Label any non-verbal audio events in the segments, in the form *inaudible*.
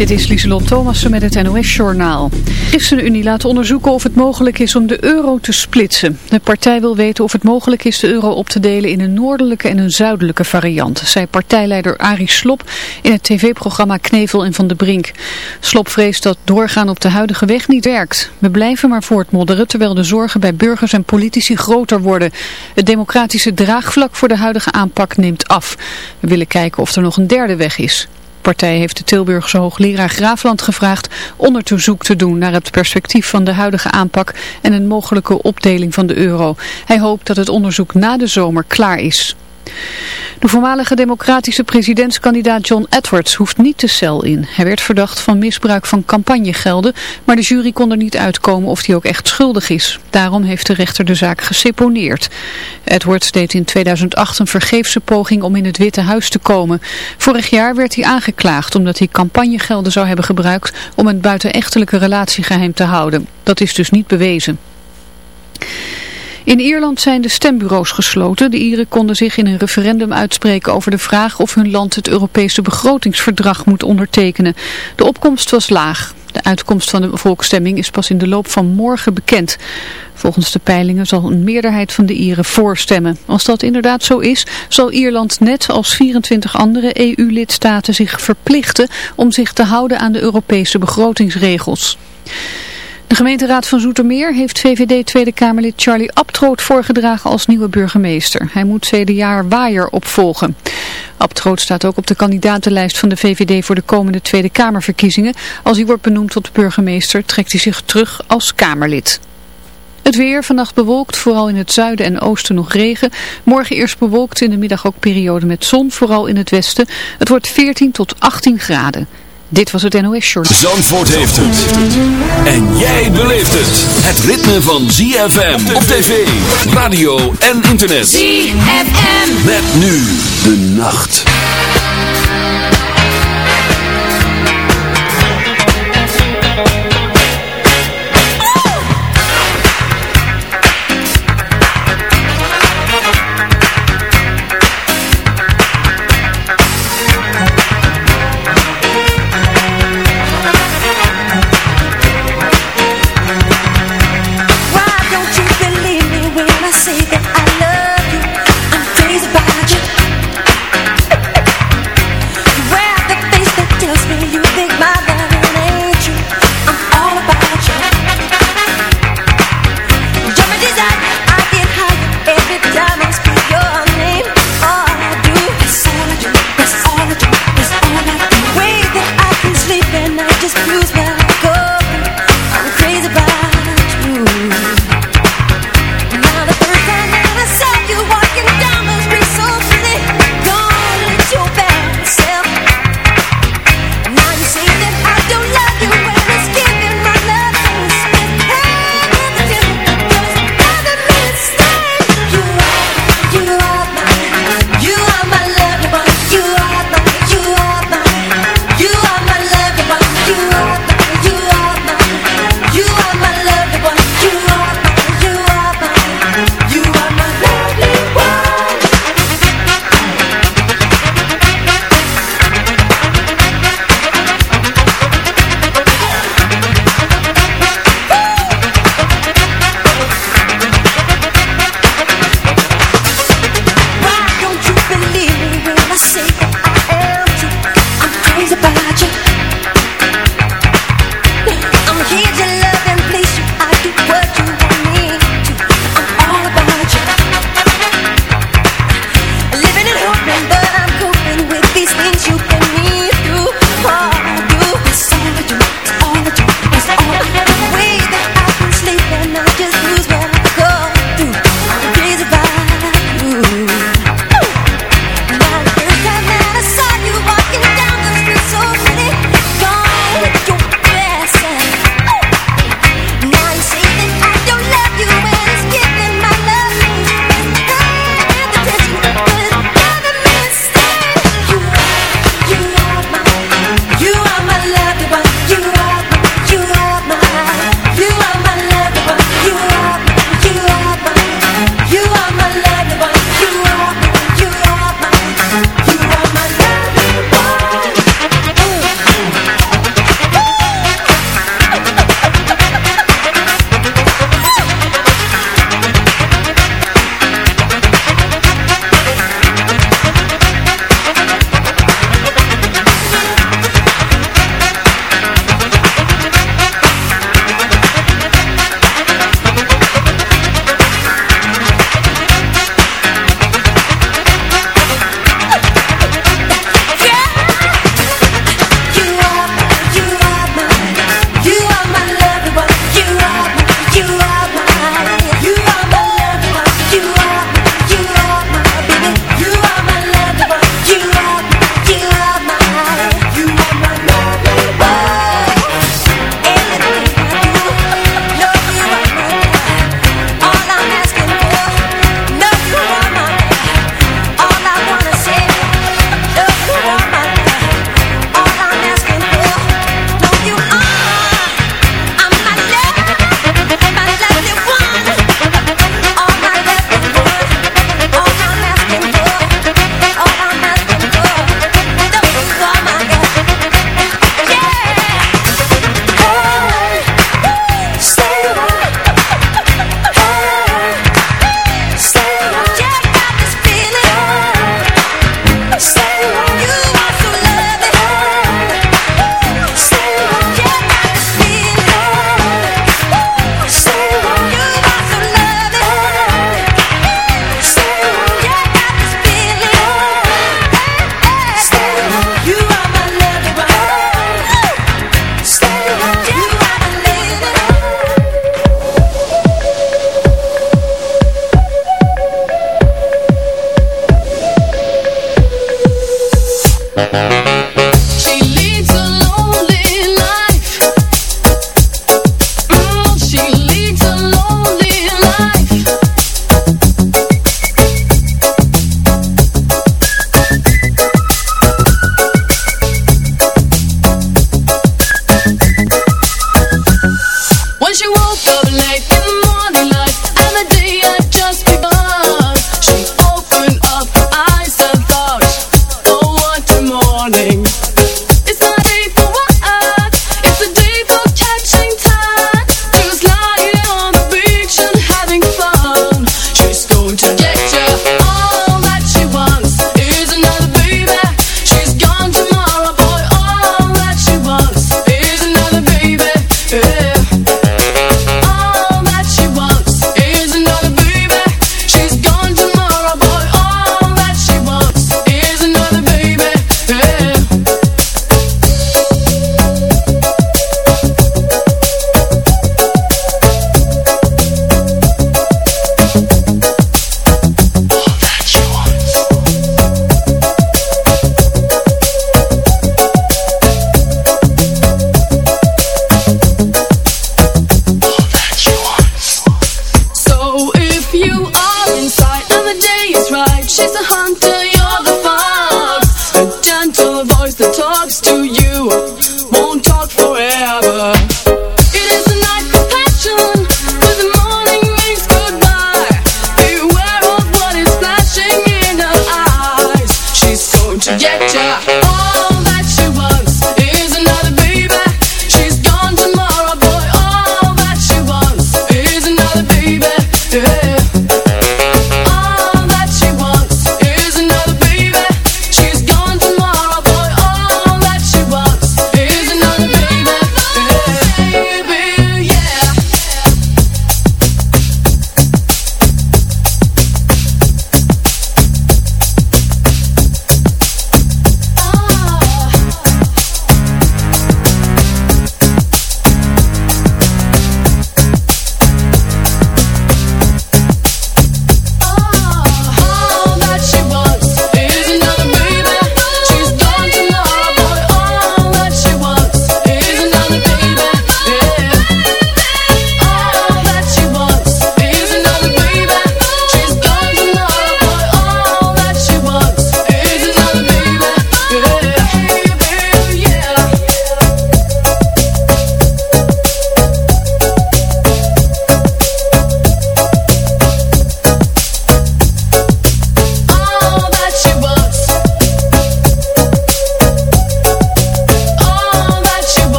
Dit is Lieselot Thomassen met het NOS-journaal. ChristenUnie laat onderzoeken of het mogelijk is om de euro te splitsen. De partij wil weten of het mogelijk is de euro op te delen in een noordelijke en een zuidelijke variant, zei partijleider Arie Slop in het tv-programma Knevel en Van de Brink. Slop vreest dat doorgaan op de huidige weg niet werkt. We blijven maar voortmodderen terwijl de zorgen bij burgers en politici groter worden. Het democratische draagvlak voor de huidige aanpak neemt af. We willen kijken of er nog een derde weg is. Partij heeft de Tilburgse hoogleraar Graafland gevraagd onderzoek te doen naar het perspectief van de huidige aanpak en een mogelijke opdeling van de euro. Hij hoopt dat het onderzoek na de zomer klaar is. De voormalige democratische presidentskandidaat John Edwards hoeft niet de cel in. Hij werd verdacht van misbruik van campagnegelden, maar de jury kon er niet uitkomen of hij ook echt schuldig is. Daarom heeft de rechter de zaak geseponeerd. Edwards deed in 2008 een vergeefse poging om in het Witte Huis te komen. Vorig jaar werd hij aangeklaagd omdat hij campagnegelden zou hebben gebruikt om een buitenechtelijke relatie geheim te houden. Dat is dus niet bewezen. In Ierland zijn de stembureaus gesloten. De Ieren konden zich in een referendum uitspreken over de vraag of hun land het Europese begrotingsverdrag moet ondertekenen. De opkomst was laag. De uitkomst van de volksstemming is pas in de loop van morgen bekend. Volgens de peilingen zal een meerderheid van de Ieren voorstemmen. Als dat inderdaad zo is, zal Ierland net als 24 andere EU-lidstaten zich verplichten om zich te houden aan de Europese begrotingsregels. De gemeenteraad van Zoetermeer heeft VVD Tweede Kamerlid Charlie Abtroot voorgedragen als nieuwe burgemeester. Hij moet CDA Waaier opvolgen. Abtroot staat ook op de kandidatenlijst van de VVD voor de komende Tweede Kamerverkiezingen. Als hij wordt benoemd tot burgemeester trekt hij zich terug als Kamerlid. Het weer, vannacht bewolkt, vooral in het zuiden en oosten nog regen. Morgen eerst bewolkt, in de middag ook periode met zon, vooral in het westen. Het wordt 14 tot 18 graden. Dit was het NOS Short. Zandvoort heeft het. En jij beleeft het. Het ritme van ZFM op tv, radio en internet. ZFM. Met nu de nacht.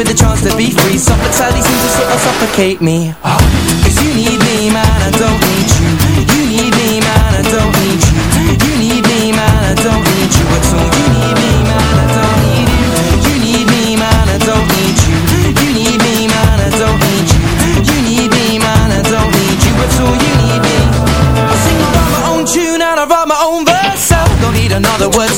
me the chance to be free. Suffocating seems to sort of suffocate me. *gasps* Cause you need me, man, I don't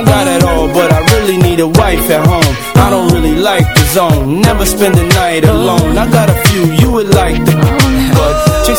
I got it all, but I really need a wife at home. I don't really like the zone, never spend the night alone. I got a few you would like the but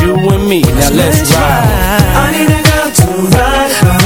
you and me. Now let's ride. I need a girl to ride,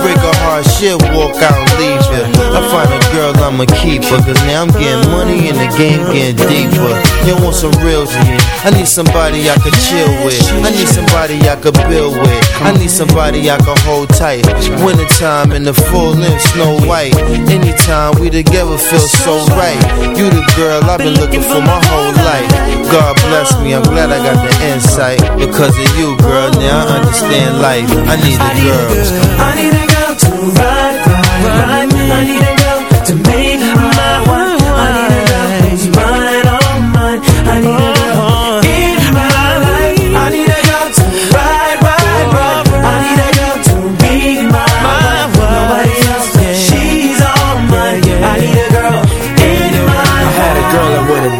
Break a heart, shit, walk out and leave you I find a girl, I'ma keep her Cause now I'm getting money and the game getting deeper. You want some real shit I need somebody I could chill with. I need somebody I could build with. I need somebody I could hold tight. Wintertime in the full length Snow White. Anytime we together feel so right. You the girl I've been looking for my whole life. God bless me, I'm glad I got the insight. Because of you girl, now I understand life. I need a girl I need a girl to ride, ride, ride I need a girl to make my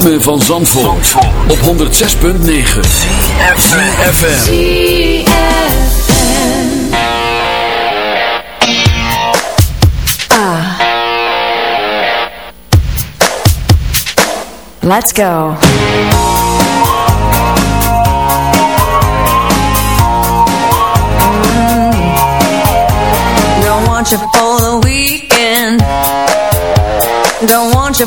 ritme van Zandvoort, op 106.9 CFFM Ah. Let's go. Don't want you for the weekend. Don't want you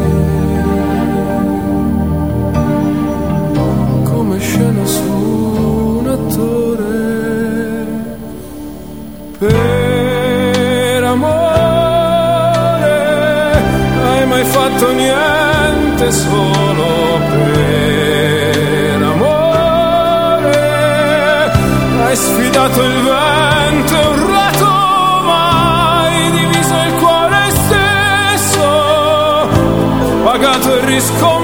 fatto niente solo per amore. Hai sfidato il vento e urlato mai diviso il cuore stesso. Pagato e riscommesso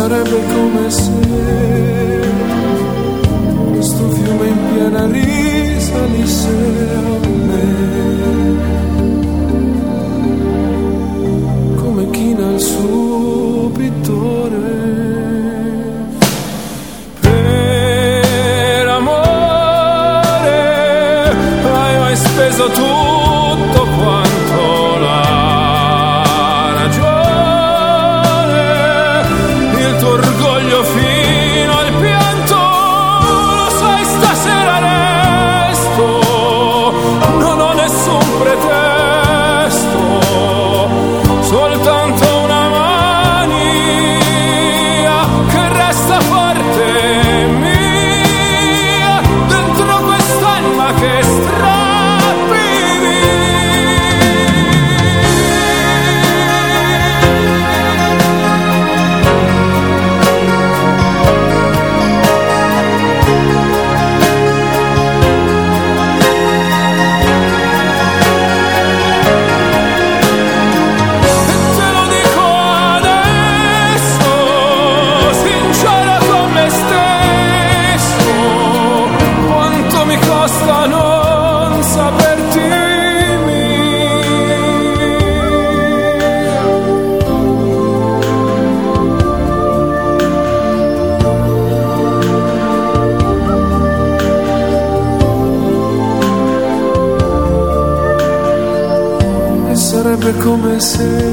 sarebbe come se questo fiume in piena risalisse a me. Come china il suo pittore. Per amore hai mai speso tutto sarebbe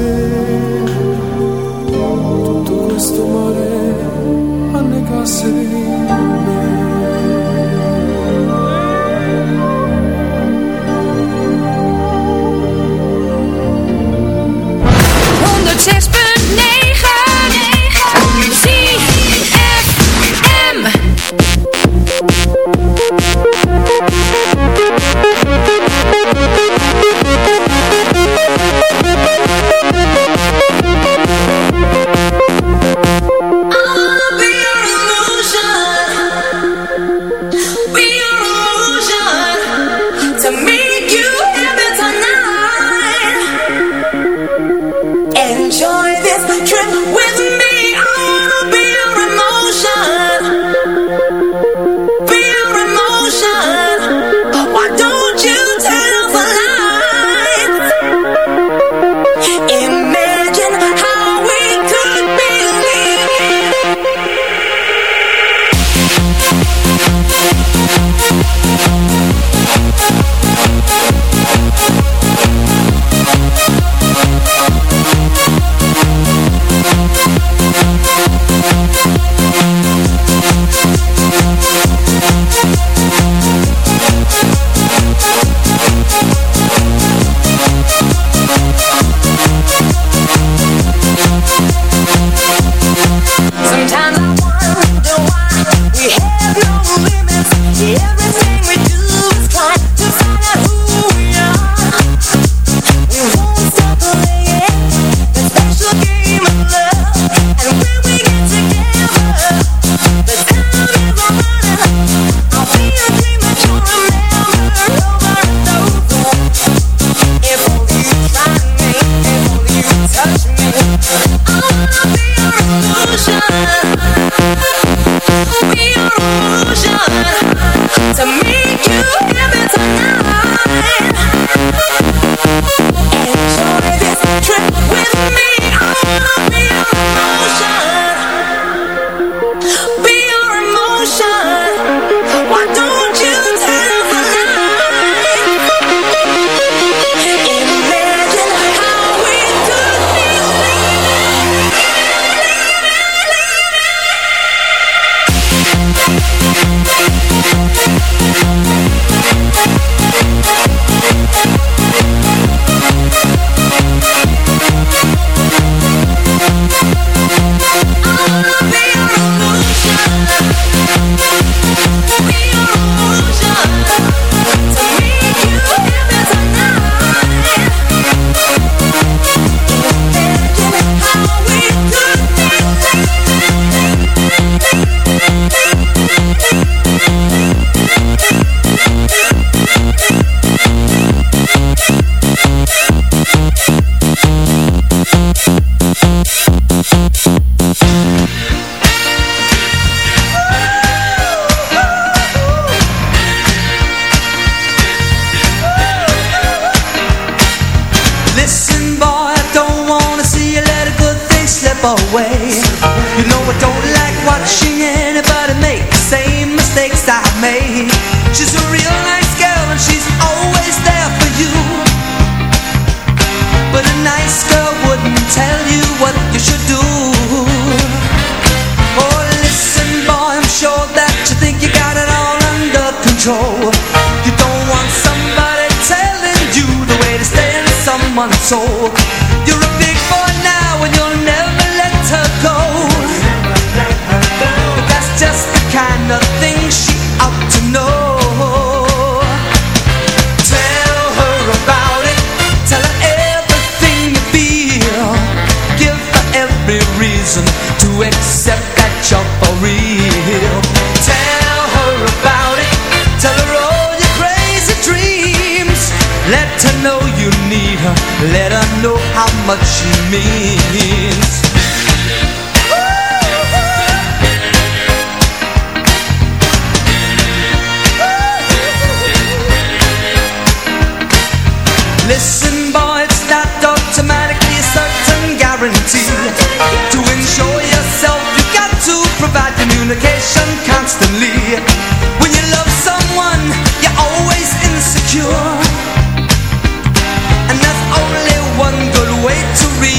control. You don't want somebody telling you the way to stay in someone's soul. meet her, let her know how much she means. Listen, boy, it's not automatically a certain guarantee. To ensure yourself, you've got to provide communication constantly.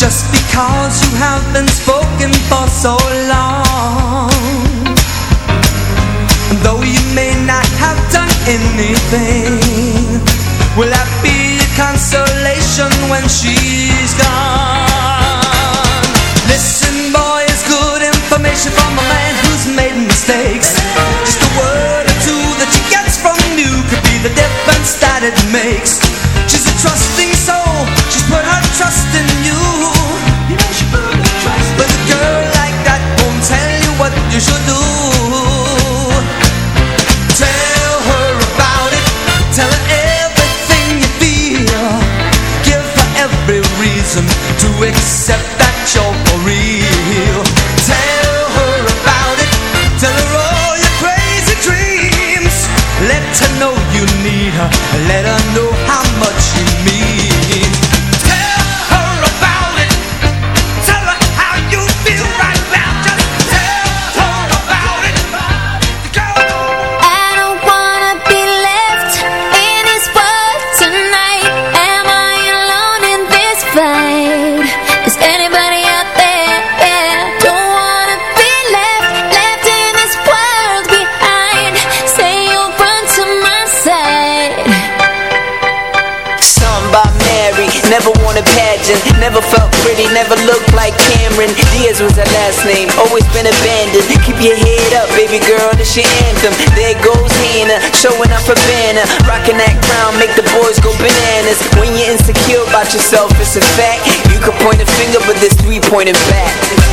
Just because you haven't spoken for so long Though you may not have done anything Will that be a consolation when she's gone? yourself, it's a fact. You can point a finger, but there's three pointing back.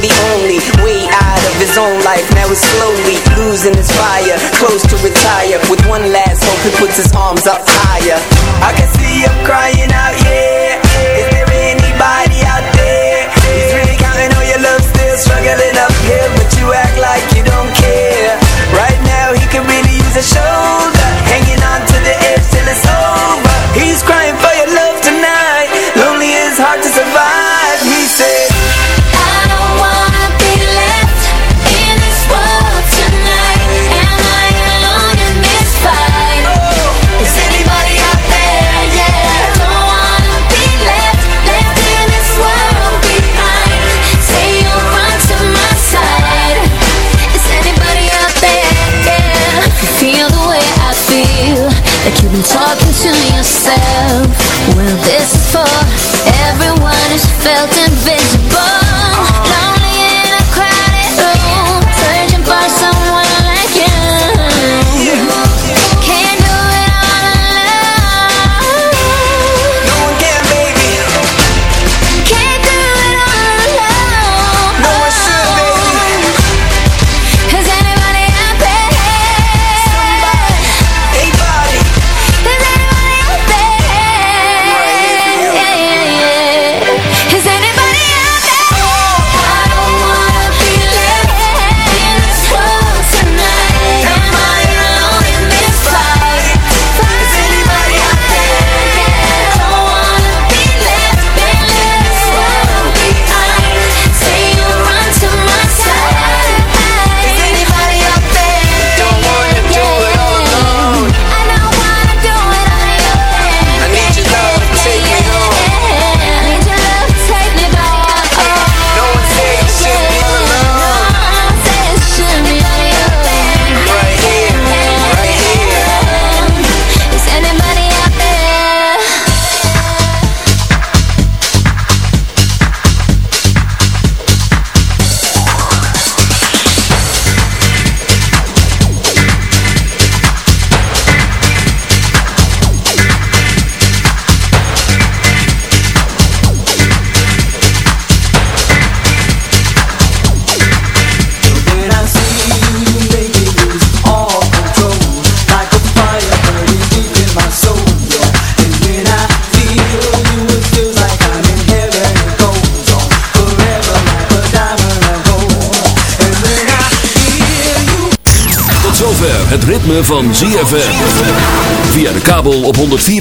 the only way out of his own life. Now he's slowly losing his fire, close to retire. With one last hope, he puts his arms up higher. I can see him crying out, yeah. Is there anybody out there? He's really counting on your love, still struggling uphill, but you act like you don't care. Right now, he can really use a show. felt invisible.